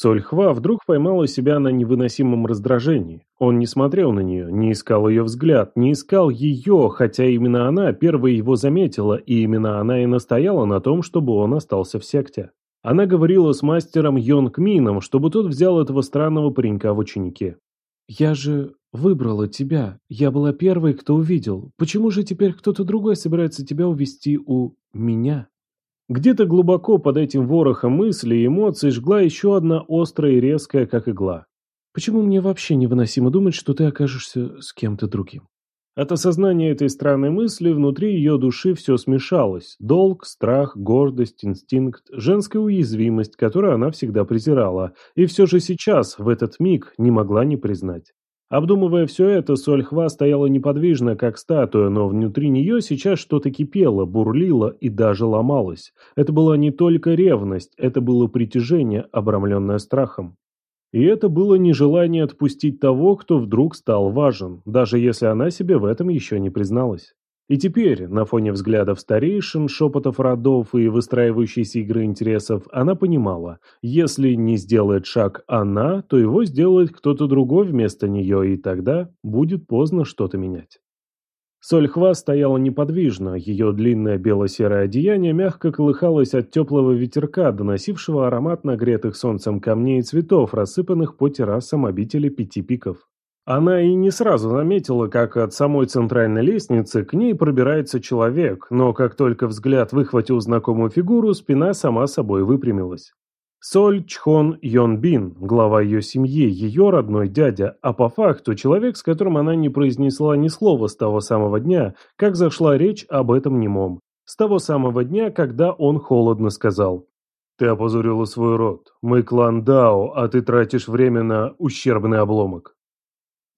Сольхва вдруг поймала себя на невыносимом раздражении. Он не смотрел на нее, не искал ее взгляд, не искал ее, хотя именно она первой его заметила, и именно она и настояла на том, чтобы он остался в секте. Она говорила с мастером Йонг Мином, чтобы тот взял этого странного паренька в ученики. «Я же выбрала тебя. Я была первой, кто увидел. Почему же теперь кто-то другой собирается тебя увести у меня?» Где-то глубоко под этим ворохом мыслей и эмоций жгла еще одна острая и резкая, как игла. «Почему мне вообще невыносимо думать, что ты окажешься с кем-то другим?» От осознания этой странной мысли внутри ее души все смешалось. Долг, страх, гордость, инстинкт, женская уязвимость, которую она всегда презирала, и все же сейчас, в этот миг, не могла не признать. Обдумывая все это, Сольхва стояла неподвижно, как статуя, но внутри нее сейчас что-то кипело, бурлило и даже ломалось. Это была не только ревность, это было притяжение, обрамленное страхом. И это было нежелание отпустить того, кто вдруг стал важен, даже если она себе в этом еще не призналась. И теперь, на фоне взглядов старейшин, шепотов родов и выстраивающейся игры интересов, она понимала, если не сделает шаг она, то его сделает кто-то другой вместо нее, и тогда будет поздно что-то менять. Сольхва стояла неподвижно, ее длинное бело-серое одеяние мягко колыхалось от теплого ветерка, доносившего аромат нагретых солнцем камней и цветов, рассыпанных по террасам обители пяти пиков. Она и не сразу заметила, как от самой центральной лестницы к ней пробирается человек, но как только взгляд выхватил знакомую фигуру, спина сама собой выпрямилась. Соль Чхон Йон Бин, глава ее семьи, ее родной дядя, а по факту человек, с которым она не произнесла ни слова с того самого дня, как зашла речь об этом немом. С того самого дня, когда он холодно сказал «Ты опозорила свой род. Мы клан Дао, а ты тратишь время на ущербный обломок».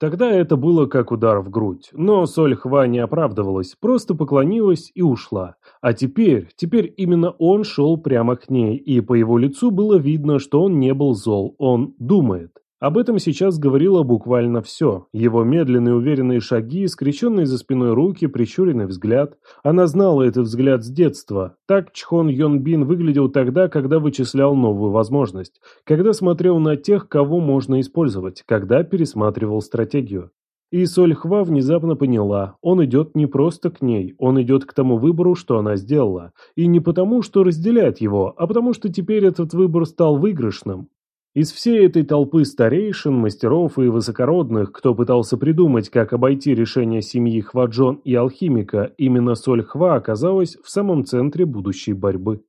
Тогда это было как удар в грудь, но Соль Хва не оправдывалась, просто поклонилась и ушла. А теперь, теперь именно он шел прямо к ней, и по его лицу было видно, что он не был зол, он думает. Об этом сейчас говорило буквально все. Его медленные уверенные шаги, скрещенные за спиной руки, прищуренный взгляд. Она знала этот взгляд с детства. Так Чхон Йон Бин выглядел тогда, когда вычислял новую возможность. Когда смотрел на тех, кого можно использовать. Когда пересматривал стратегию. И Соль Хва внезапно поняла, он идет не просто к ней, он идет к тому выбору, что она сделала. И не потому, что разделяет его, а потому, что теперь этот выбор стал выигрышным. Из всей этой толпы старейшин, мастеров и высокородных, кто пытался придумать, как обойти решение семьи Хваджон и алхимика, именно Соль Хва оказалась в самом центре будущей борьбы.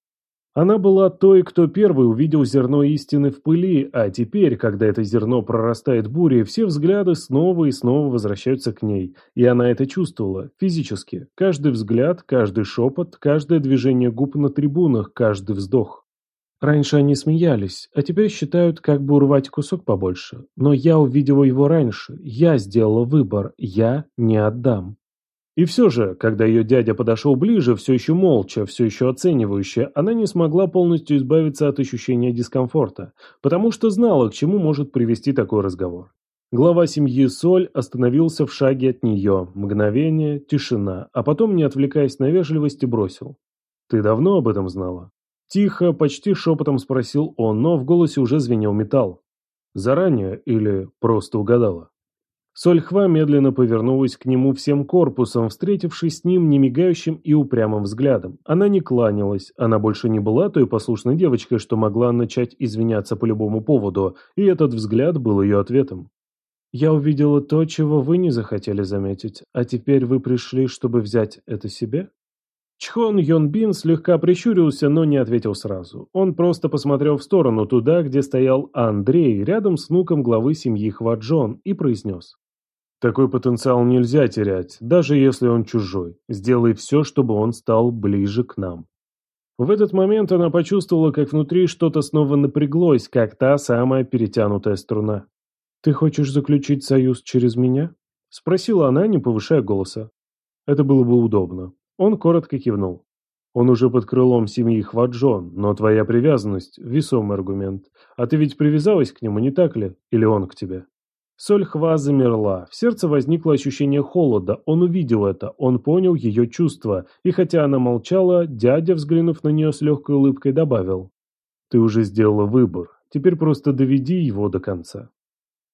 Она была той, кто первый увидел зерно истины в пыли, а теперь, когда это зерно прорастает бурей, все взгляды снова и снова возвращаются к ней. И она это чувствовала, физически. Каждый взгляд, каждый шепот, каждое движение губ на трибунах, каждый вздох. Раньше они смеялись, а теперь считают, как бы урвать кусок побольше. Но я увидела его раньше, я сделала выбор, я не отдам. И все же, когда ее дядя подошел ближе, все еще молча, все еще оценивающе, она не смогла полностью избавиться от ощущения дискомфорта, потому что знала, к чему может привести такой разговор. Глава семьи Соль остановился в шаге от нее. Мгновение, тишина, а потом, не отвлекаясь на вежливость, бросил. «Ты давно об этом знала?» Тихо, почти шепотом спросил он, но в голосе уже звенел металл. Заранее или просто угадала? Сольхва медленно повернулась к нему всем корпусом, встретившись с ним немигающим и упрямым взглядом. Она не кланялась, она больше не была той послушной девочкой, что могла начать извиняться по любому поводу, и этот взгляд был ее ответом. «Я увидела то, чего вы не захотели заметить, а теперь вы пришли, чтобы взять это себе?» Чхон Йон Бин слегка прищурился, но не ответил сразу. Он просто посмотрел в сторону, туда, где стоял Андрей, рядом с внуком главы семьи Хваджон, и произнес. «Такой потенциал нельзя терять, даже если он чужой. Сделай все, чтобы он стал ближе к нам». В этот момент она почувствовала, как внутри что-то снова напряглось, как та самая перетянутая струна. «Ты хочешь заключить союз через меня?» – спросила она, не повышая голоса. Это было бы удобно. Он коротко кивнул. Он уже под крылом семьи Хваджон, но твоя привязанность – весомый аргумент. А ты ведь привязалась к нему, не так ли? Или он к тебе? Соль Хва замерла. В сердце возникло ощущение холода. Он увидел это, он понял ее чувства. И хотя она молчала, дядя, взглянув на нее с легкой улыбкой, добавил. Ты уже сделала выбор. Теперь просто доведи его до конца.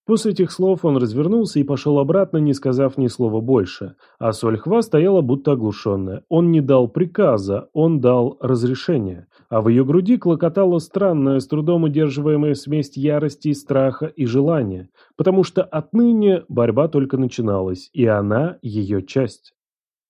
После этих слов он развернулся и пошел обратно, не сказав ни слова больше. А Сольхва стояла будто оглушенная. Он не дал приказа, он дал разрешение. А в ее груди клокотала странная, с трудом удерживаемая смесь ярости, страха и желания. Потому что отныне борьба только начиналась, и она ее часть.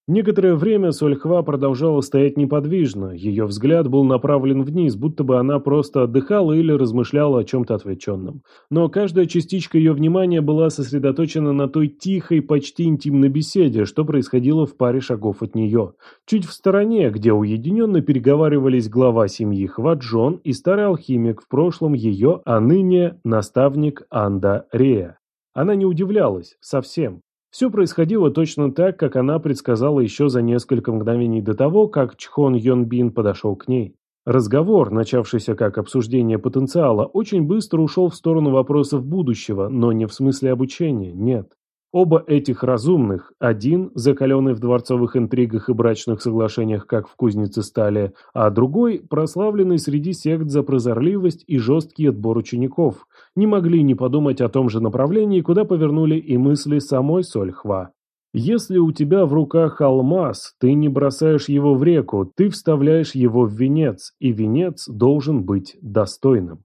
Некоторое время Сольхва продолжала стоять неподвижно, ее взгляд был направлен вниз, будто бы она просто отдыхала или размышляла о чем-то отвлеченном. Но каждая частичка ее внимания была сосредоточена на той тихой, почти интимной беседе, что происходило в паре шагов от нее. Чуть в стороне, где уединенно переговаривались глава семьи Хваджон и старый алхимик, в прошлом ее, а ныне наставник Анда Рея. Она не удивлялась, совсем. Все происходило точно так, как она предсказала еще за несколько мгновений до того, как Чхон Йон Бин подошел к ней. Разговор, начавшийся как обсуждение потенциала, очень быстро ушел в сторону вопросов будущего, но не в смысле обучения, нет. Оба этих разумных, один, закаленный в дворцовых интригах и брачных соглашениях, как в кузнице стали, а другой, прославленный среди сект за прозорливость и жесткий отбор учеников, не могли не подумать о том же направлении, куда повернули и мысли самой Сольхва. Если у тебя в руках алмаз, ты не бросаешь его в реку, ты вставляешь его в венец, и венец должен быть достойным.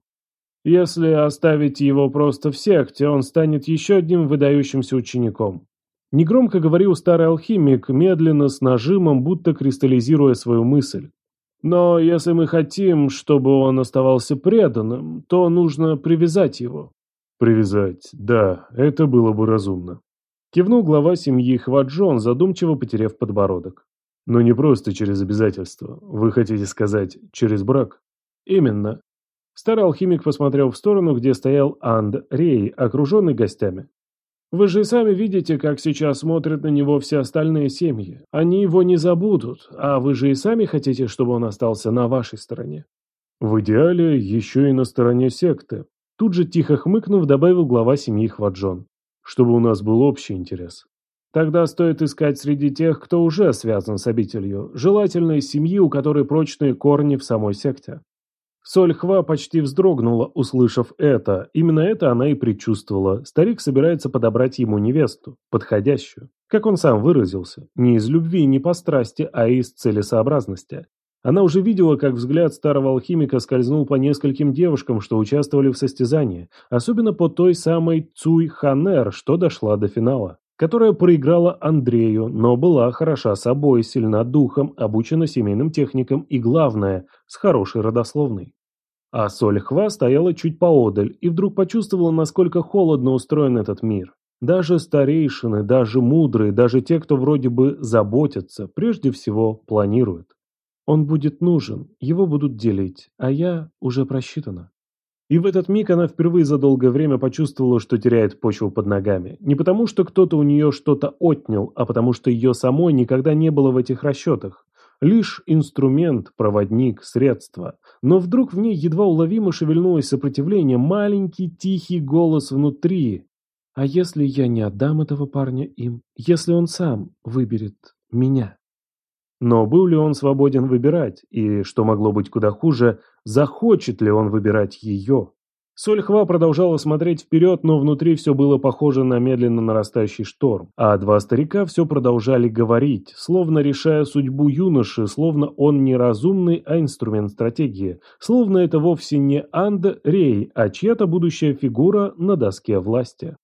Если оставить его просто в секте, он станет еще одним выдающимся учеником. Негромко говорил старый алхимик, медленно, с нажимом, будто кристаллизируя свою мысль. Но если мы хотим, чтобы он оставался преданным, то нужно привязать его. Привязать, да, это было бы разумно. Кивнул глава семьи Хваджон, задумчиво потеряв подбородок. Но не просто через обязательства. Вы хотите сказать, через брак? Именно. Старый алхимик посмотрел в сторону, где стоял Анд Рей, окруженный гостями. «Вы же сами видите, как сейчас смотрят на него все остальные семьи. Они его не забудут, а вы же и сами хотите, чтобы он остался на вашей стороне». «В идеале еще и на стороне секты», Тут же тихо хмыкнув, добавил глава семьи Хваджон. «Чтобы у нас был общий интерес». Тогда стоит искать среди тех, кто уже связан с обителью, желательно из семьи, у которой прочные корни в самой секте. Сольхва почти вздрогнула, услышав это. Именно это она и предчувствовала. Старик собирается подобрать ему невесту, подходящую. Как он сам выразился, не из любви, не по страсти, а из целесообразности. Она уже видела, как взгляд старого алхимика скользнул по нескольким девушкам, что участвовали в состязании, особенно по той самой Цуй Ханер, что дошла до финала, которая проиграла Андрею, но была хороша собой, сильна духом, обучена семейным техникам и, главное, с хорошей родословной. А Сольхва стояла чуть поодаль и вдруг почувствовала, насколько холодно устроен этот мир. Даже старейшины, даже мудрые, даже те, кто вроде бы заботятся, прежде всего планируют. Он будет нужен, его будут делить, а я уже просчитана. И в этот миг она впервые за долгое время почувствовала, что теряет почву под ногами. Не потому, что кто-то у нее что-то отнял, а потому, что ее самой никогда не было в этих расчетах. Лишь инструмент, проводник, средство. Но вдруг в ней едва уловимо шевельнулось сопротивление, маленький тихий голос внутри. А если я не отдам этого парня им? Если он сам выберет меня? Но был ли он свободен выбирать? И, что могло быть куда хуже, захочет ли он выбирать ее? Сольхва продолжала смотреть вперед, но внутри все было похоже на медленно нарастающий шторм. А два старика все продолжали говорить, словно решая судьбу юноши, словно он не разумный, а инструмент стратегии. Словно это вовсе не Анд Рей, а чья-то будущая фигура на доске власти.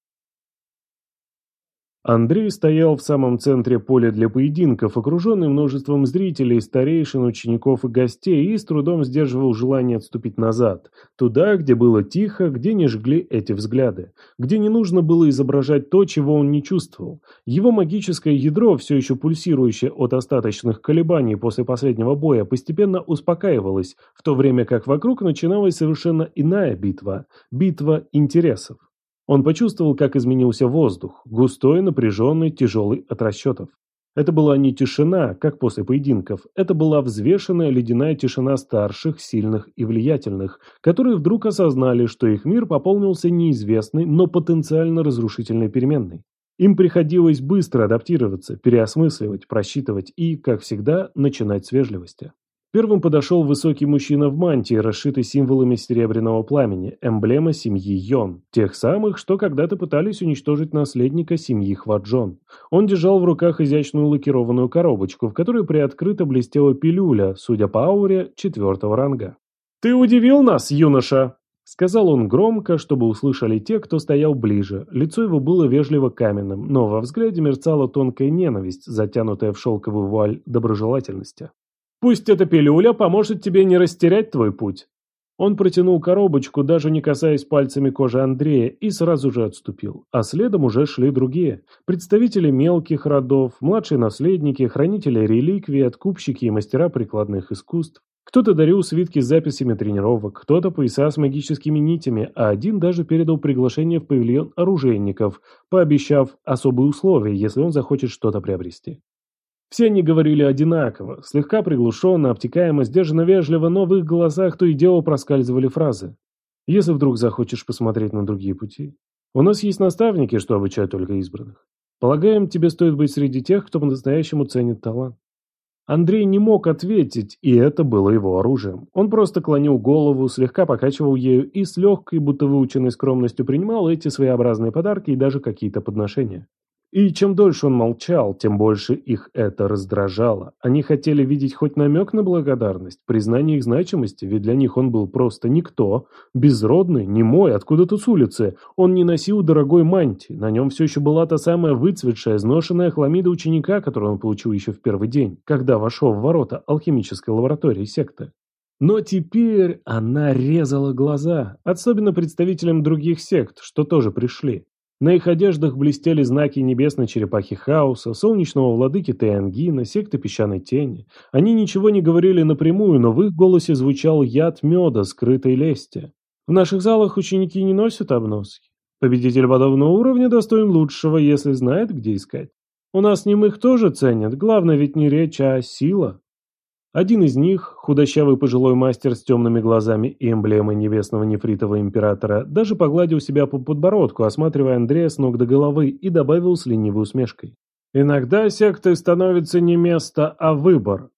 Андрей стоял в самом центре поля для поединков, окруженный множеством зрителей, старейшин, учеников и гостей, и с трудом сдерживал желание отступить назад, туда, где было тихо, где не жгли эти взгляды, где не нужно было изображать то, чего он не чувствовал. Его магическое ядро, все еще пульсирующее от остаточных колебаний после последнего боя, постепенно успокаивалось, в то время как вокруг начиналась совершенно иная битва – битва интересов. Он почувствовал, как изменился воздух, густой, напряженный, тяжелый от расчетов. Это была не тишина, как после поединков, это была взвешенная ледяная тишина старших, сильных и влиятельных, которые вдруг осознали, что их мир пополнился неизвестной, но потенциально разрушительной переменной. Им приходилось быстро адаптироваться, переосмысливать, просчитывать и, как всегда, начинать с вежливости. Первым подошел высокий мужчина в мантии, расшитый символами серебряного пламени, эмблема семьи Йон, тех самых, что когда-то пытались уничтожить наследника семьи Хваджон. Он держал в руках изящную лакированную коробочку, в которой приоткрыта блестела пилюля, судя по ауре, четвертого ранга. «Ты удивил нас, юноша!» Сказал он громко, чтобы услышали те, кто стоял ближе. Лицо его было вежливо каменным, но во взгляде мерцала тонкая ненависть, затянутая в шелковую вуаль доброжелательности. Пусть эта пилюля поможет тебе не растерять твой путь». Он протянул коробочку, даже не касаясь пальцами кожи Андрея, и сразу же отступил. А следом уже шли другие. Представители мелких родов, младшие наследники, хранители реликвий, откупщики и мастера прикладных искусств. Кто-то дарил свитки с записями тренировок, кто-то пояса с магическими нитями, а один даже передал приглашение в павильон оружейников, пообещав особые условия, если он захочет что-то приобрести. Все они говорили одинаково, слегка приглушенно, обтекаемо, сдержанно вежливо, но в их голосах то и дело проскальзывали фразы. «Если вдруг захочешь посмотреть на другие пути. У нас есть наставники, что обучают только избранных. Полагаем, тебе стоит быть среди тех, кто по-настоящему ценит талант». Андрей не мог ответить, и это было его оружием. Он просто клонил голову, слегка покачивал ею и с легкой, будто выученной скромностью принимал эти своеобразные подарки и даже какие-то подношения. И чем дольше он молчал, тем больше их это раздражало. Они хотели видеть хоть намек на благодарность, признание их значимости, ведь для них он был просто никто, безродный, немой, откуда-то с улицы. Он не носил дорогой мантии, на нем все еще была та самая выцветшая, изношенная хламида ученика, которую он получил еще в первый день, когда вошел в ворота алхимической лаборатории секты. Но теперь она резала глаза, особенно представителям других сект, что тоже пришли. На их одеждах блестели знаки небесной черепахи хаоса, солнечного владыки Теангина, секты песчаной тени. Они ничего не говорили напрямую, но в их голосе звучал яд меда, скрытой лести. В наших залах ученики не носят обноски. Победитель подобного уровня достоин лучшего, если знает, где искать. У нас немых тоже ценят, главное ведь не речь, а сила. Один из них, худощавый пожилой мастер с темными глазами и эмблемой небесного нефритового императора, даже погладил себя по подбородку, осматривая Андрея с ног до головы, и добавил с ленивой усмешкой. «Иногда сектой становится не место, а выбор».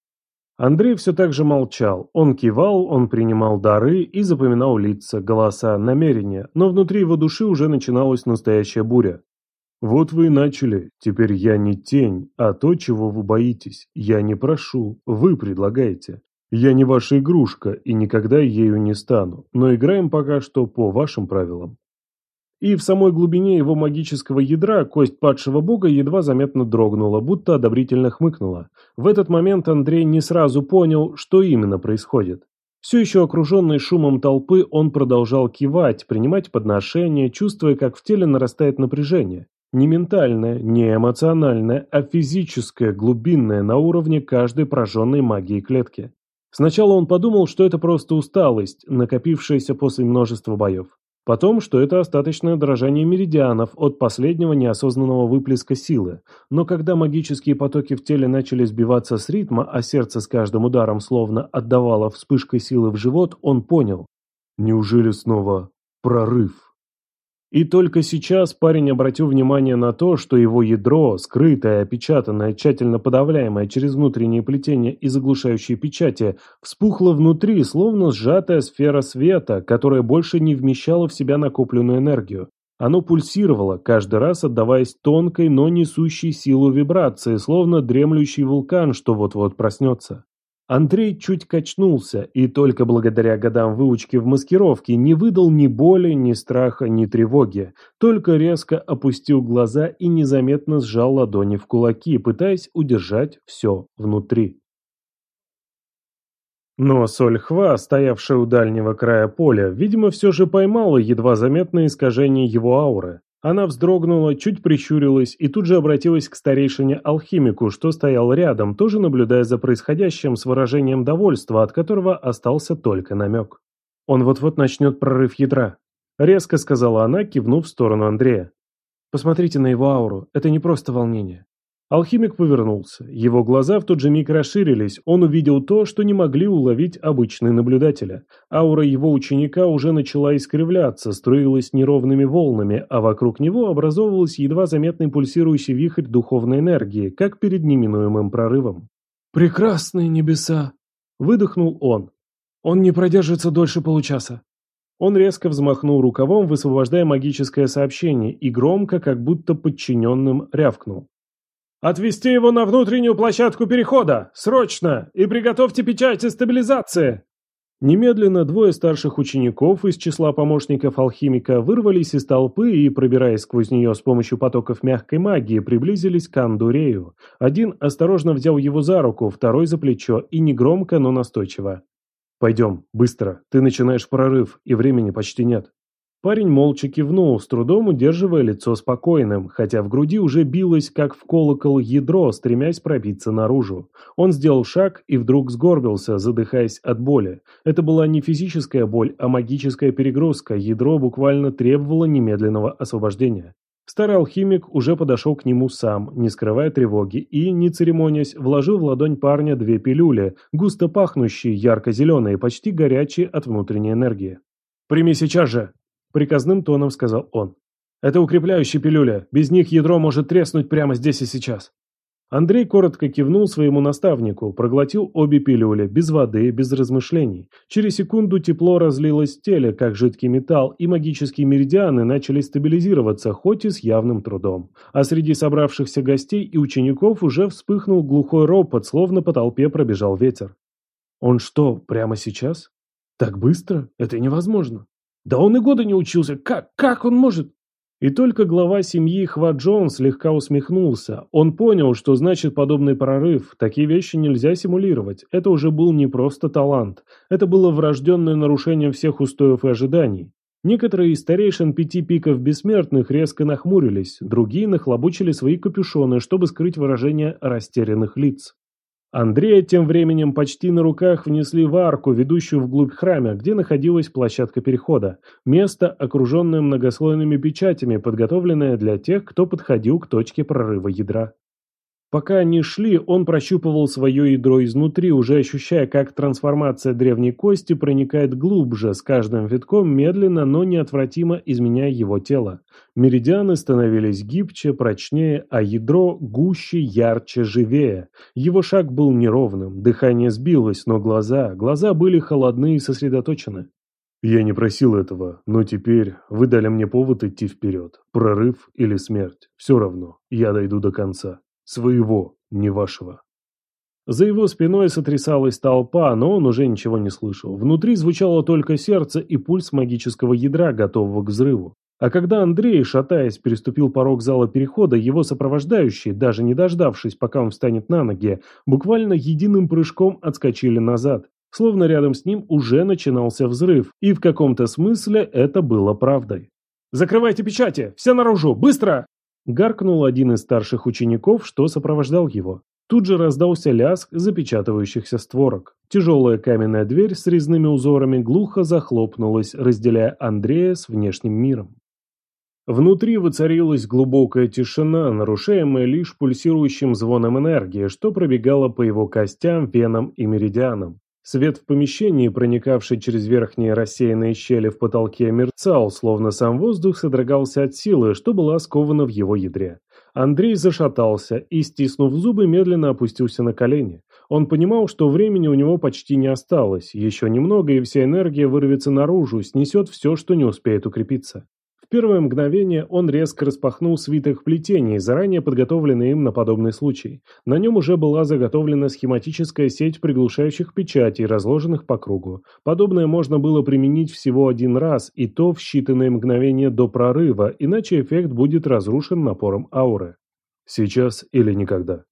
Андрей все так же молчал. Он кивал, он принимал дары и запоминал лица, голоса, намерения, но внутри его души уже начиналась настоящая буря. «Вот вы и начали. Теперь я не тень, а то, чего вы боитесь. Я не прошу, вы предлагаете. Я не ваша игрушка и никогда ею не стану, но играем пока что по вашим правилам». И в самой глубине его магического ядра кость падшего бога едва заметно дрогнула, будто одобрительно хмыкнула. В этот момент Андрей не сразу понял, что именно происходит. Все еще окруженный шумом толпы, он продолжал кивать, принимать подношения, чувствуя, как в теле нарастает напряжение. Не ментальное, не эмоциональное, а физическое, глубинное, на уровне каждой прожженной магии клетки. Сначала он подумал, что это просто усталость, накопившаяся после множества боев. Потом, что это остаточное дрожание меридианов от последнего неосознанного выплеска силы. Но когда магические потоки в теле начали сбиваться с ритма, а сердце с каждым ударом словно отдавало вспышкой силы в живот, он понял. Неужели снова прорыв? И только сейчас парень обратил внимание на то, что его ядро, скрытое, опечатанное, тщательно подавляемое через внутреннее плетение и заглушающие печати, вспухло внутри, словно сжатая сфера света, которая больше не вмещала в себя накопленную энергию. Оно пульсировало, каждый раз отдаваясь тонкой, но несущей силу вибрации, словно дремлющий вулкан, что вот-вот проснется. Андрей чуть качнулся и только благодаря годам выучки в маскировке не выдал ни боли, ни страха, ни тревоги, только резко опустил глаза и незаметно сжал ладони в кулаки, пытаясь удержать все внутри. Но Сольхва, стоявшая у дальнего края поля, видимо, все же поймала едва заметное искажение его ауры. Она вздрогнула, чуть прищурилась и тут же обратилась к старейшине-алхимику, что стоял рядом, тоже наблюдая за происходящим с выражением довольства, от которого остался только намек. «Он вот-вот начнет прорыв ядра», — резко сказала она, кивнув в сторону Андрея. «Посмотрите на его ауру, это не просто волнение. Алхимик повернулся. Его глаза в тот же миг расширились. Он увидел то, что не могли уловить обычные наблюдатели. Аура его ученика уже начала искривляться, струилась неровными волнами, а вокруг него образовывался едва заметный пульсирующий вихрь духовной энергии, как перед неминуемым прорывом. «Прекрасные небеса!» Выдохнул он. «Он не продержится дольше получаса». Он резко взмахнул рукавом, высвобождая магическое сообщение, и громко, как будто подчиненным, рявкнул. «Отвести его на внутреннюю площадку перехода! Срочно! И приготовьте печати стабилизации!» Немедленно двое старших учеников из числа помощников алхимика вырвались из толпы и, пробираясь сквозь нее с помощью потоков мягкой магии, приблизились к Андурею. Один осторожно взял его за руку, второй за плечо и негромко, но настойчиво. «Пойдем, быстро, ты начинаешь прорыв, и времени почти нет». Парень молча кивнул, с трудом удерживая лицо спокойным, хотя в груди уже билось, как в колокол, ядро, стремясь пробиться наружу. Он сделал шаг и вдруг сгорбился, задыхаясь от боли. Это была не физическая боль, а магическая перегрузка, ядро буквально требовало немедленного освобождения. Старый алхимик уже подошел к нему сам, не скрывая тревоги, и, не церемонясь, вложил в ладонь парня две пилюли, густо пахнущие, ярко-зеленые, почти горячие от внутренней энергии. «Прими сейчас же!» Приказным тоном сказал он. «Это укрепляющие пилюля. Без них ядро может треснуть прямо здесь и сейчас». Андрей коротко кивнул своему наставнику, проглотил обе пилюли, без воды, без размышлений. Через секунду тепло разлилось в теле, как жидкий металл, и магические меридианы начали стабилизироваться, хоть и с явным трудом. А среди собравшихся гостей и учеников уже вспыхнул глухой ропот, словно по толпе пробежал ветер. «Он что, прямо сейчас? Так быстро? Это невозможно!» Да он и года не учился. Как, как он может? И только глава семьи Хва Джон слегка усмехнулся. Он понял, что значит подобный прорыв. Такие вещи нельзя симулировать. Это уже был не просто талант. Это было врожденное нарушение всех устоев и ожиданий. Некоторые из старейшин пяти пиков бессмертных резко нахмурились, другие нахлобучили свои капюшоны, чтобы скрыть выражение растерянных лиц. Андрея тем временем почти на руках внесли в арку, ведущую вглубь храма, где находилась площадка перехода. Место, окруженное многослойными печатями, подготовленное для тех, кто подходил к точке прорыва ядра. Пока они шли, он прощупывал свое ядро изнутри, уже ощущая, как трансформация древней кости проникает глубже, с каждым витком медленно, но неотвратимо изменяя его тело. Меридианы становились гибче, прочнее, а ядро гуще, ярче, живее. Его шаг был неровным, дыхание сбилось, но глаза, глаза были холодны и сосредоточены. «Я не просил этого, но теперь вы дали мне повод идти вперед. Прорыв или смерть. Все равно, я дойду до конца». Своего, не вашего. За его спиной сотрясалась толпа, но он уже ничего не слышал. Внутри звучало только сердце и пульс магического ядра, готового к взрыву. А когда Андрей, шатаясь, переступил порог зала перехода, его сопровождающие, даже не дождавшись, пока он встанет на ноги, буквально единым прыжком отскочили назад. Словно рядом с ним уже начинался взрыв, и в каком-то смысле это было правдой. «Закрывайте печати! Все наружу! Быстро!» Гаркнул один из старших учеников, что сопровождал его. Тут же раздался лязг запечатывающихся створок. Тяжелая каменная дверь с резными узорами глухо захлопнулась, разделяя Андрея с внешним миром. Внутри воцарилась глубокая тишина, нарушаемая лишь пульсирующим звоном энергии, что пробегало по его костям, венам и меридианам. Свет в помещении, проникавший через верхние рассеянные щели в потолке, мерцал, словно сам воздух содрогался от силы, что была скована в его ядре. Андрей зашатался и, стиснув зубы, медленно опустился на колени. Он понимал, что времени у него почти не осталось, еще немного, и вся энергия вырвется наружу, снесет все, что не успеет укрепиться первое мгновение он резко распахнул свиток плетений, заранее подготовленный им на подобный случай. На нем уже была заготовлена схематическая сеть приглушающих печатей, разложенных по кругу. Подобное можно было применить всего один раз, и то в считанные мгновения до прорыва, иначе эффект будет разрушен напором ауры. Сейчас или никогда.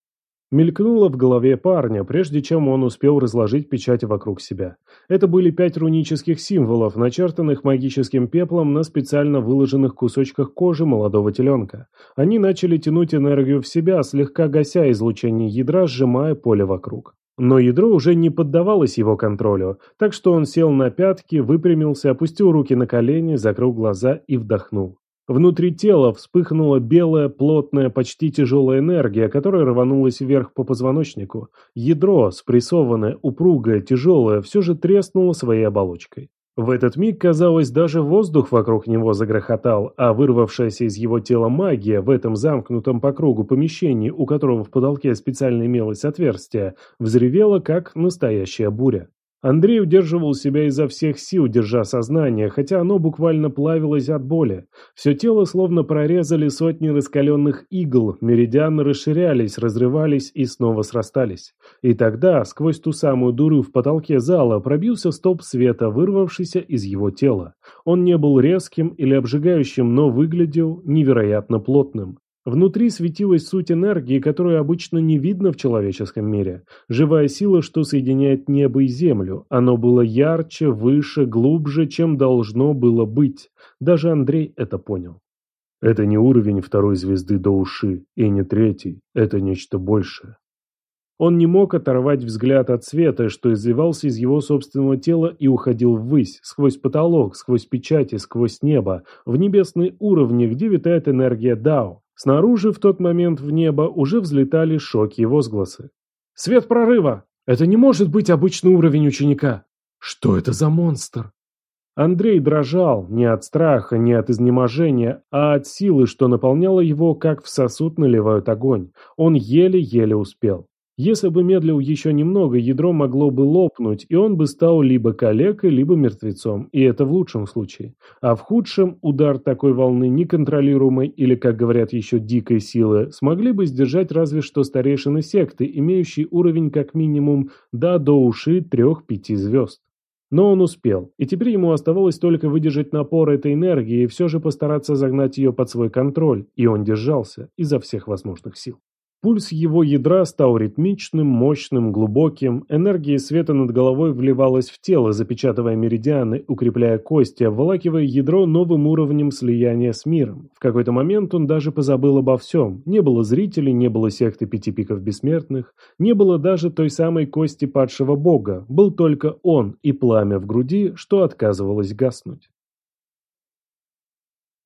Мелькнуло в голове парня, прежде чем он успел разложить печать вокруг себя. Это были пять рунических символов, начертанных магическим пеплом на специально выложенных кусочках кожи молодого теленка. Они начали тянуть энергию в себя, слегка гася излучение ядра, сжимая поле вокруг. Но ядро уже не поддавалось его контролю, так что он сел на пятки, выпрямился, опустил руки на колени, закрыл глаза и вдохнул. Внутри тела вспыхнула белая, плотная, почти тяжелая энергия, которая рванулась вверх по позвоночнику. Ядро, спрессованное, упругое, тяжелое, все же треснуло своей оболочкой. В этот миг, казалось, даже воздух вокруг него загрохотал, а вырвавшаяся из его тела магия в этом замкнутом по кругу помещении, у которого в потолке специально имелось отверстие, взревела, как настоящая буря. Андрей удерживал себя изо всех сил, держа сознание, хотя оно буквально плавилось от боли. Все тело словно прорезали сотни раскаленных игл, меридианы расширялись, разрывались и снова срастались. И тогда, сквозь ту самую дуру в потолке зала, пробился стоп света, вырвавшийся из его тела. Он не был резким или обжигающим, но выглядел невероятно плотным. Внутри светилась суть энергии, которую обычно не видно в человеческом мире. Живая сила, что соединяет небо и землю. Оно было ярче, выше, глубже, чем должно было быть. Даже Андрей это понял. Это не уровень второй звезды до уши, и не третий. Это нечто большее. Он не мог оторвать взгляд от света, что изливался из его собственного тела и уходил ввысь, сквозь потолок, сквозь печати, сквозь небо, в небесные уровни, где витает энергия Дао. Снаружи в тот момент в небо уже взлетали шоки и возгласы. «Свет прорыва! Это не может быть обычный уровень ученика! Что это за монстр?» Андрей дрожал не от страха, не от изнеможения, а от силы, что наполняло его, как в сосуд наливают огонь. Он еле-еле успел. Если бы медлил еще немного, ядро могло бы лопнуть, и он бы стал либо калекой, либо мертвецом, и это в лучшем случае. А в худшем удар такой волны неконтролируемой или, как говорят еще, дикой силы, смогли бы сдержать разве что старейшины секты, имеющие уровень как минимум да до уши трех-пяти звезд. Но он успел, и теперь ему оставалось только выдержать напор этой энергии и все же постараться загнать ее под свой контроль, и он держался изо всех возможных сил. Пульс его ядра стал ритмичным, мощным, глубоким, энергия света над головой вливалась в тело, запечатывая меридианы, укрепляя кости, обволакивая ядро новым уровнем слияния с миром. В какой-то момент он даже позабыл обо всем. Не было зрителей, не было секты пяти пиков бессмертных, не было даже той самой кости падшего бога, был только он и пламя в груди, что отказывалось гаснуть.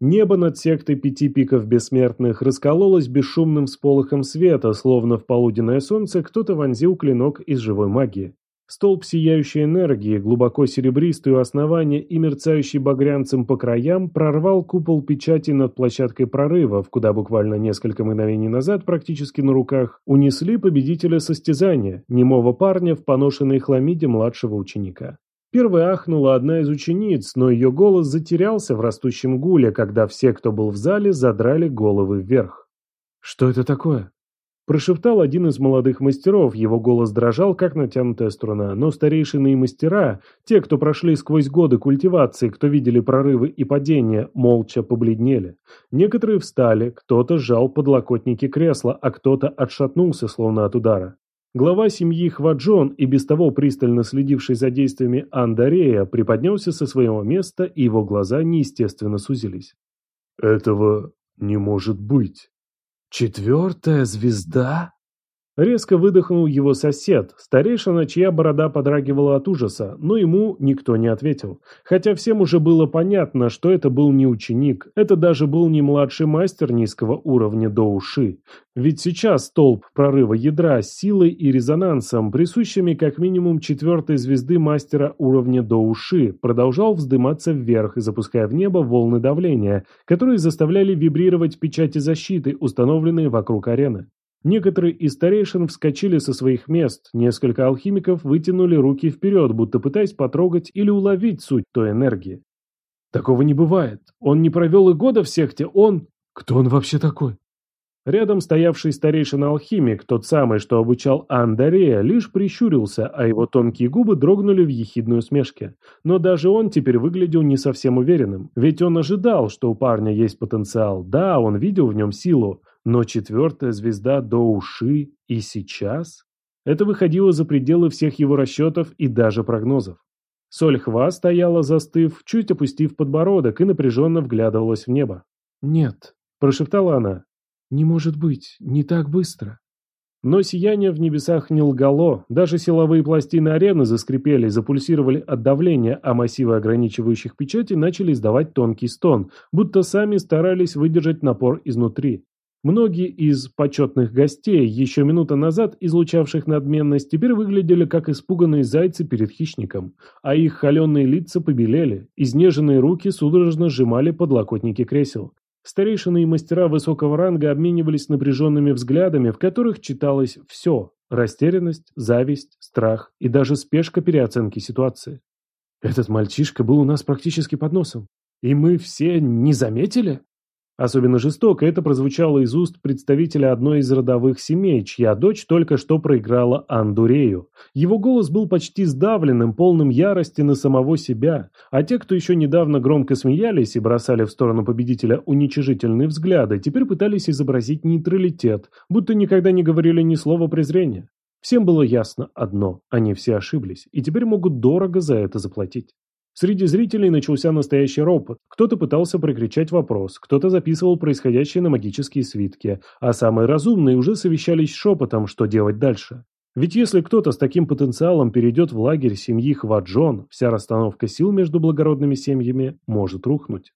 Небо над сектой пяти пиков бессмертных раскололось бесшумным всполохом света, словно в полуденное солнце кто-то вонзил клинок из живой магии. Столб сияющей энергии, глубоко серебристый у основания и мерцающий багрянцем по краям, прорвал купол печати над площадкой прорыва, в куда буквально несколько мгновений назад, практически на руках, унесли победителя состязания, немого парня в поношенной хламиде младшего ученика. Первой ахнула одна из учениц, но ее голос затерялся в растущем гуле, когда все, кто был в зале, задрали головы вверх. «Что это такое?» Прошептал один из молодых мастеров, его голос дрожал, как натянутая струна, но старейшины и мастера, те, кто прошли сквозь годы культивации, кто видели прорывы и падения, молча побледнели. Некоторые встали, кто-то сжал подлокотники кресла, а кто-то отшатнулся, словно от удара. Глава семьи Хваджон и без того пристально следивший за действиями Андарея приподнялся со своего места, и его глаза неестественно сузились. «Этого не может быть!» «Четвертая звезда?» Резко выдохнул его сосед, старейшина, чья борода подрагивала от ужаса, но ему никто не ответил. Хотя всем уже было понятно, что это был не ученик, это даже был не младший мастер низкого уровня до уши. Ведь сейчас столб прорыва ядра с силой и резонансом, присущими как минимум четвертой звезды мастера уровня до уши, продолжал вздыматься вверх, запуская в небо волны давления, которые заставляли вибрировать печати защиты, установленные вокруг арены. Некоторые из старейшин вскочили со своих мест, несколько алхимиков вытянули руки вперед, будто пытаясь потрогать или уловить суть той энергии. Такого не бывает. Он не провел и года в секте, он... Кто он вообще такой? Рядом стоявший старейшина-алхимик, тот самый, что обучал Андарея, лишь прищурился, а его тонкие губы дрогнули в ехидной усмешке. Но даже он теперь выглядел не совсем уверенным, ведь он ожидал, что у парня есть потенциал. Да, он видел в нем силу, но четвертая звезда до уши и сейчас? Это выходило за пределы всех его расчетов и даже прогнозов. Сольхва стояла застыв, чуть опустив подбородок и напряженно вглядывалась в небо. «Нет», – прошептала она, – «не может быть, не так быстро». Но сияние в небесах не лгало, даже силовые пластины арены заскрипели, запульсировали от давления, а массивы ограничивающих печати начали издавать тонкий стон, будто сами старались выдержать напор изнутри. Многие из почетных гостей, еще минута назад излучавших надменность, теперь выглядели как испуганные зайцы перед хищником, а их холеные лица побелели, изнеженные руки судорожно сжимали подлокотники кресел. Старейшины и мастера высокого ранга обменивались напряженными взглядами, в которых читалось все – растерянность, зависть, страх и даже спешка переоценки ситуации. Этот мальчишка был у нас практически под носом. И мы все не заметили? Особенно жестоко это прозвучало из уст представителя одной из родовых семей, чья дочь только что проиграла Андурею. Его голос был почти сдавленным, полным ярости на самого себя, а те, кто еще недавно громко смеялись и бросали в сторону победителя уничижительные взгляды, теперь пытались изобразить нейтралитет, будто никогда не говорили ни слова презрения. Всем было ясно одно – они все ошиблись, и теперь могут дорого за это заплатить. Среди зрителей начался настоящий ропот. Кто-то пытался прокричать вопрос, кто-то записывал происходящее на магические свитки, а самые разумные уже совещались шепотом, что делать дальше. Ведь если кто-то с таким потенциалом перейдет в лагерь семьи Хваджон, вся расстановка сил между благородными семьями может рухнуть.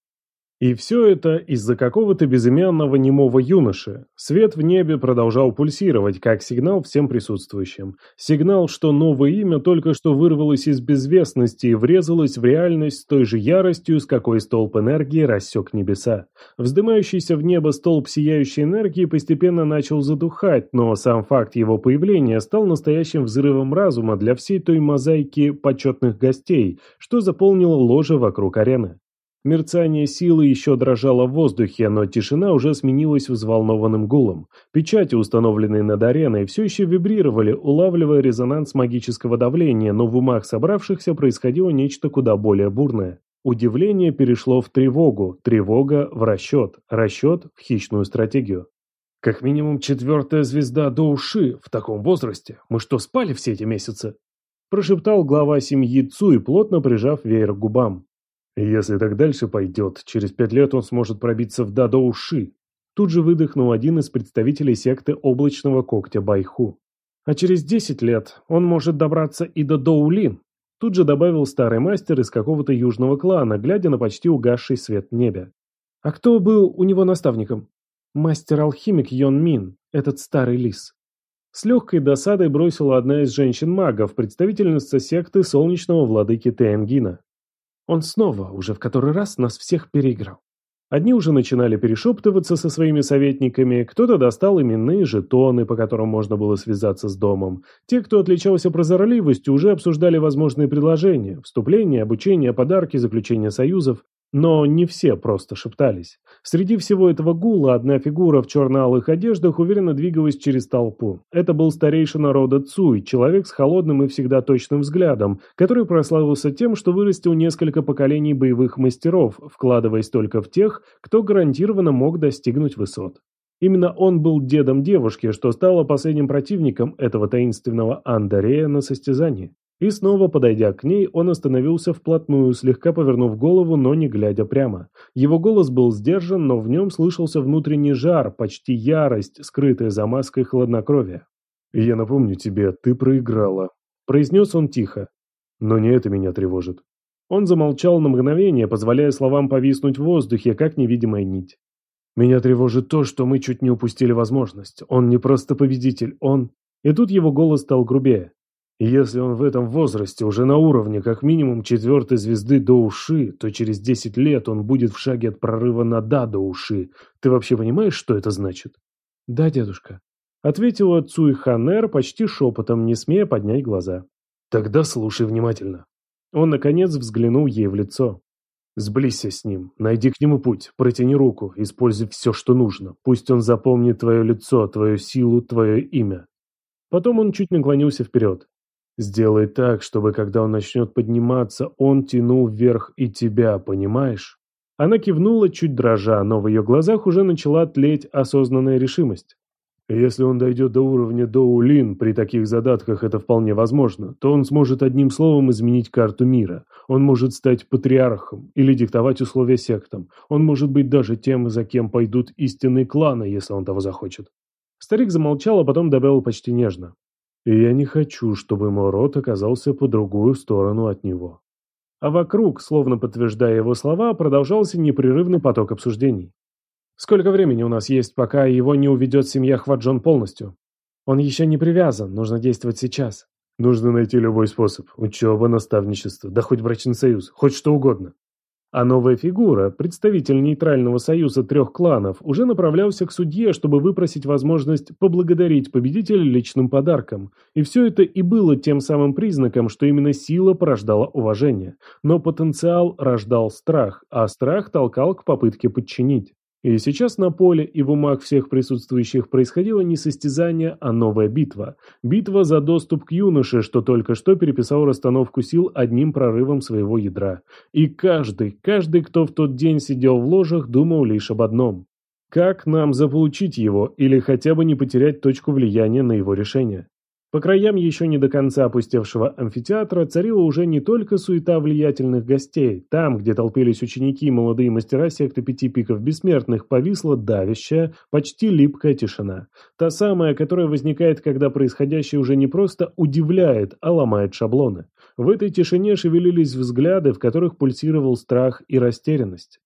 И все это из-за какого-то безымянного немого юноши. Свет в небе продолжал пульсировать, как сигнал всем присутствующим. Сигнал, что новое имя только что вырвалось из безвестности и врезалось в реальность с той же яростью, с какой столб энергии рассек небеса. Вздымающийся в небо столб сияющей энергии постепенно начал затухать, но сам факт его появления стал настоящим взрывом разума для всей той мозаики почетных гостей, что заполнило ложе вокруг арены. Мерцание силы еще дрожало в воздухе, но тишина уже сменилась взволнованным гулом. Печати, установленные над ареной, все еще вибрировали, улавливая резонанс магического давления, но в умах собравшихся происходило нечто куда более бурное. Удивление перешло в тревогу, тревога в расчет, расчет в хищную стратегию. «Как минимум четвертая звезда до уши в таком возрасте. Мы что, спали все эти месяцы?» Прошептал глава семьи Цуй, плотно прижав веер к губам. Если так дальше пойдет, через пять лет он сможет пробиться в Дадоуши. Тут же выдохнул один из представителей секты облачного когтя Байху. А через десять лет он может добраться и до Доулин. Тут же добавил старый мастер из какого-то южного клана, глядя на почти угасший свет неба. А кто был у него наставником? Мастер-алхимик Йон Мин, этот старый лис. С легкой досадой бросила одна из женщин-магов, представительница секты солнечного владыки Тенгина. Он снова, уже в который раз, нас всех переиграл. Одни уже начинали перешептываться со своими советниками, кто-то достал именные жетоны, по которым можно было связаться с домом. Те, кто отличался прозорливостью, уже обсуждали возможные предложения, вступления, обучение, подарки, заключение союзов. Но не все просто шептались. Среди всего этого гула одна фигура в черно-алых одеждах уверенно двигалась через толпу. Это был старейшина рода Цуй, человек с холодным и всегда точным взглядом, который прославился тем, что вырастил несколько поколений боевых мастеров, вкладываясь только в тех, кто гарантированно мог достигнуть высот. Именно он был дедом девушки, что стало последним противником этого таинственного Андарея на состязании. И снова, подойдя к ней, он остановился вплотную, слегка повернув голову, но не глядя прямо. Его голос был сдержан, но в нем слышался внутренний жар, почти ярость, скрытая за маской хладнокровия. «Я напомню тебе, ты проиграла», – произнес он тихо. «Но не это меня тревожит». Он замолчал на мгновение, позволяя словам повиснуть в воздухе, как невидимая нить. «Меня тревожит то, что мы чуть не упустили возможность. Он не просто победитель, он...» И тут его голос стал грубее. Если он в этом возрасте уже на уровне как минимум четвертой звезды до уши, то через 10 лет он будет в шаге от прорыва на да до уши. Ты вообще понимаешь, что это значит? Да, дедушка. Ответила Цуй Ханер почти шепотом, не смея поднять глаза. Тогда слушай внимательно. Он, наконец, взглянул ей в лицо. Сблизься с ним, найди к нему путь, протяни руку, используй все, что нужно. Пусть он запомнит твое лицо, твою силу, твое имя. Потом он чуть наклонился вперед. Сделай так, чтобы когда он начнет подниматься, он тянул вверх и тебя, понимаешь? Она кивнула, чуть дрожа, но в ее глазах уже начала тлеть осознанная решимость. Если он дойдет до уровня Доулин, при таких задатках это вполне возможно, то он сможет одним словом изменить карту мира. Он может стать патриархом или диктовать условия сектам. Он может быть даже тем, за кем пойдут истинные кланы, если он того захочет. Старик замолчал, а потом добавил почти нежно. И я не хочу, чтобы мой род оказался по другую сторону от него. А вокруг, словно подтверждая его слова, продолжался непрерывный поток обсуждений. Сколько времени у нас есть, пока его не уведет семья Хваджон полностью? Он еще не привязан, нужно действовать сейчас. Нужно найти любой способ. Учеба, наставничество, да хоть брачный союз, хоть что угодно. А новая фигура, представитель нейтрального союза трех кланов, уже направлялся к судье, чтобы выпросить возможность поблагодарить победителя личным подарком. И все это и было тем самым признаком, что именно сила порождала уважение. Но потенциал рождал страх, а страх толкал к попытке подчинить. И сейчас на поле и в умах всех присутствующих происходило не состязание, а новая битва. Битва за доступ к юноше, что только что переписал расстановку сил одним прорывом своего ядра. И каждый, каждый, кто в тот день сидел в ложах, думал лишь об одном. Как нам заполучить его или хотя бы не потерять точку влияния на его решение? По краям еще не до конца опустевшего амфитеатра царила уже не только суета влиятельных гостей. Там, где толпились ученики и молодые мастера секты пяти пиков бессмертных, повисла давящая, почти липкая тишина. Та самая, которая возникает, когда происходящее уже не просто удивляет, а ломает шаблоны. В этой тишине шевелились взгляды, в которых пульсировал страх и растерянность.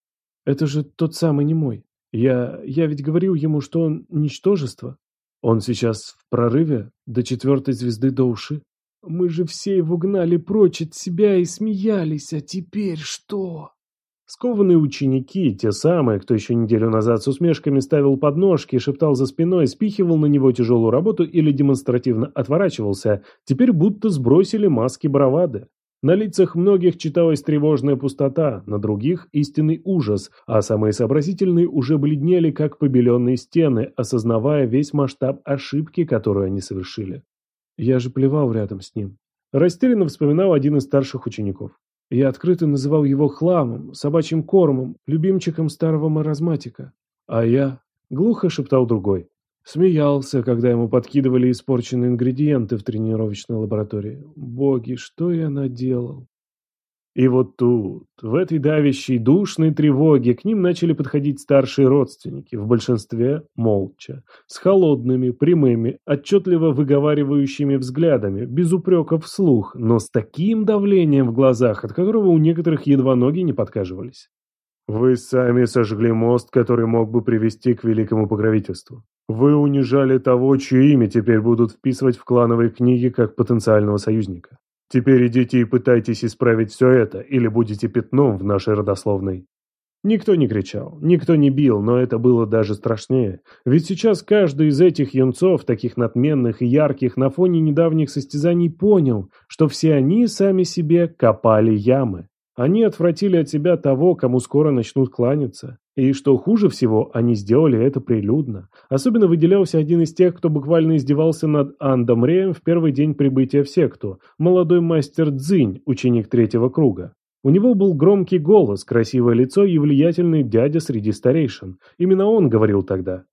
«Это же тот самый немой. Я... я ведь говорил ему, что он ничтожество». Он сейчас в прорыве до четвертой звезды до уши. Мы же все его гнали прочь от себя и смеялись, а теперь что? Скованные ученики, те самые, кто еще неделю назад с усмешками ставил подножки, шептал за спиной, спихивал на него тяжелую работу или демонстративно отворачивался, теперь будто сбросили маски бравады. На лицах многих читалась тревожная пустота, на других – истинный ужас, а самые сообразительные уже бледнели, как побеленные стены, осознавая весь масштаб ошибки, которую они совершили. Я же плевал рядом с ним. Растерянно вспоминал один из старших учеников. Я открыто называл его хламом, собачьим кормом, любимчиком старого маразматика. А я... Глухо шептал другой. Смеялся, когда ему подкидывали испорченные ингредиенты в тренировочной лаборатории. Боги, что я наделал? И вот тут, в этой давящей душной тревоге, к ним начали подходить старшие родственники, в большинстве молча, с холодными, прямыми, отчетливо выговаривающими взглядами, без упреков вслух, но с таким давлением в глазах, от которого у некоторых едва ноги не подкаживались. Вы сами сожгли мост, который мог бы привести к великому покровительству. Вы унижали того, чье имя теперь будут вписывать в клановые книги как потенциального союзника. Теперь идите и пытайтесь исправить все это, или будете пятном в нашей родословной. Никто не кричал, никто не бил, но это было даже страшнее. Ведь сейчас каждый из этих юнцов, таких надменных и ярких, на фоне недавних состязаний понял, что все они сами себе копали ямы. Они отвратили от себя того, кому скоро начнут кланяться. И что хуже всего, они сделали это прилюдно. Особенно выделялся один из тех, кто буквально издевался над Андом Реем в первый день прибытия в секту, молодой мастер Цзинь, ученик третьего круга. У него был громкий голос, красивое лицо и влиятельный дядя среди старейшин. Именно он говорил тогда.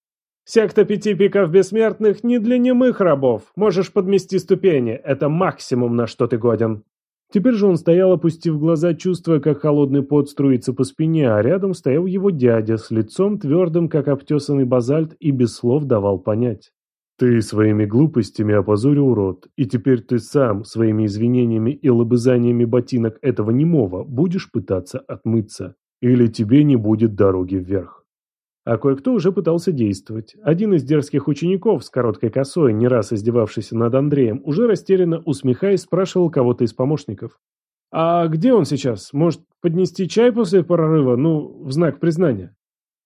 «Секта пяти пиков бессмертных не для немых рабов. Можешь подмести ступени. Это максимум, на что ты годен». Теперь же он стоял, опустив глаза, чувствуя, как холодный пот струится по спине, а рядом стоял его дядя с лицом твердым, как обтесанный базальт, и без слов давал понять. «Ты своими глупостями опозорил рот, и теперь ты сам своими извинениями и лобызаниями ботинок этого немого будешь пытаться отмыться, или тебе не будет дороги вверх». А кое-кто уже пытался действовать. Один из дерзких учеников с короткой косой, не раз издевавшийся над Андреем, уже растерянно усмехаясь, спрашивал кого-то из помощников. «А где он сейчас? Может, поднести чай после прорыва? Ну, в знак признания?»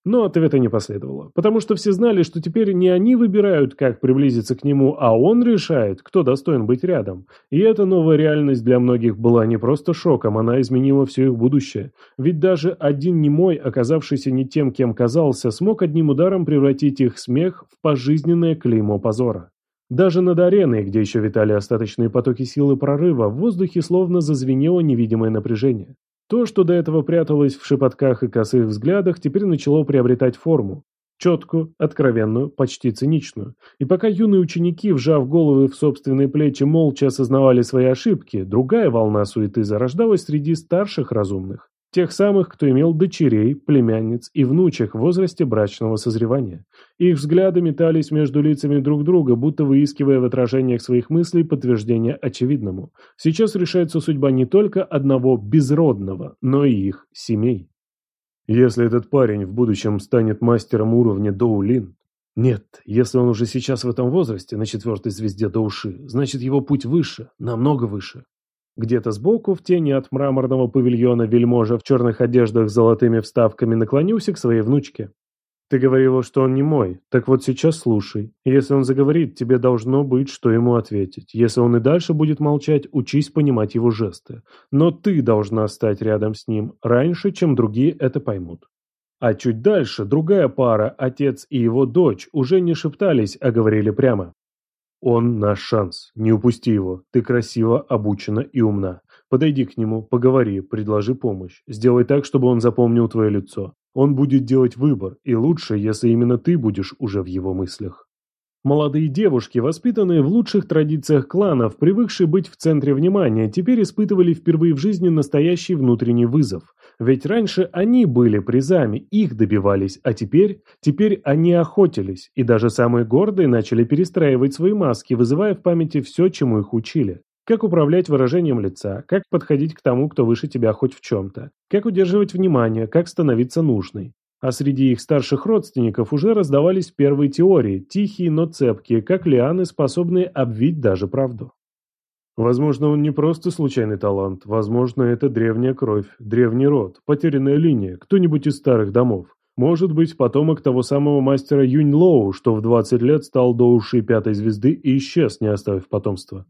Но ответа не последовало, потому что все знали, что теперь не они выбирают, как приблизиться к нему, а он решает, кто достоин быть рядом. И эта новая реальность для многих была не просто шоком, она изменила все их будущее. Ведь даже один немой, оказавшийся не тем, кем казался, смог одним ударом превратить их смех в пожизненное клеймо позора. Даже над ареной, где еще витали остаточные потоки силы прорыва, в воздухе словно зазвенело невидимое напряжение. То, что до этого пряталось в шепотках и косых взглядах, теперь начало приобретать форму. Четкую, откровенную, почти циничную. И пока юные ученики, вжав головы в собственные плечи, молча осознавали свои ошибки, другая волна суеты зарождалась среди старших разумных. Тех самых, кто имел дочерей, племянниц и внучек в возрасте брачного созревания. Их взгляды метались между лицами друг друга, будто выискивая в отражениях своих мыслей подтверждение очевидному. Сейчас решается судьба не только одного безродного, но и их семей. Если этот парень в будущем станет мастером уровня Доулин... Нет, если он уже сейчас в этом возрасте, на четвертой звезде до уши, значит его путь выше, намного выше. Где-то сбоку, в тени от мраморного павильона, вельможа в черных одеждах с золотыми вставками наклонился к своей внучке. «Ты говорила, что он не мой. Так вот сейчас слушай. Если он заговорит, тебе должно быть, что ему ответить. Если он и дальше будет молчать, учись понимать его жесты. Но ты должна стать рядом с ним раньше, чем другие это поймут». А чуть дальше другая пара, отец и его дочь, уже не шептались, а говорили прямо. «Он наш шанс. Не упусти его. Ты красива, обучена и умна. Подойди к нему, поговори, предложи помощь. Сделай так, чтобы он запомнил твое лицо. Он будет делать выбор, и лучше, если именно ты будешь уже в его мыслях». Молодые девушки, воспитанные в лучших традициях кланов, привыкшие быть в центре внимания, теперь испытывали впервые в жизни настоящий внутренний вызов. Ведь раньше они были призами, их добивались, а теперь, теперь они охотились, и даже самые гордые начали перестраивать свои маски, вызывая в памяти все, чему их учили. Как управлять выражением лица, как подходить к тому, кто выше тебя хоть в чем-то, как удерживать внимание, как становиться нужной. А среди их старших родственников уже раздавались первые теории, тихие, но цепкие, как лианы, способные обвить даже правду. Возможно, он не просто случайный талант, возможно, это древняя кровь, древний род, потерянная линия, кто-нибудь из старых домов. Может быть, потомок того самого мастера Юнь Лоу, что в 20 лет стал до уши пятой звезды и исчез, не оставив потомства.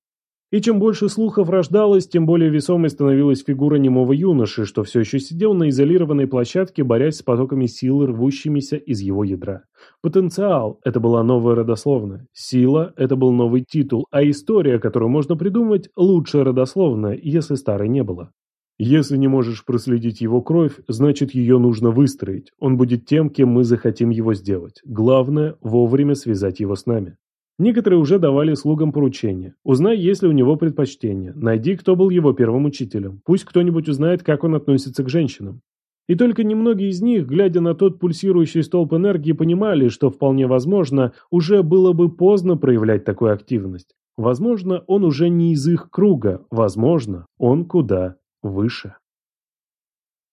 И чем больше слухов рождалось, тем более весомой становилась фигура немого юноши, что все еще сидел на изолированной площадке, борясь с потоками силы, рвущимися из его ядра. Потенциал – это была новая родословная. Сила – это был новый титул, а история, которую можно придумать, лучшая родословная, если старой не было. Если не можешь проследить его кровь, значит ее нужно выстроить. Он будет тем, кем мы захотим его сделать. Главное – вовремя связать его с нами. Некоторые уже давали слугам поручения. Узнай, есть ли у него предпочтение. Найди, кто был его первым учителем. Пусть кто-нибудь узнает, как он относится к женщинам. И только немногие из них, глядя на тот пульсирующий столб энергии, понимали, что вполне возможно, уже было бы поздно проявлять такую активность. Возможно, он уже не из их круга, возможно, он куда выше.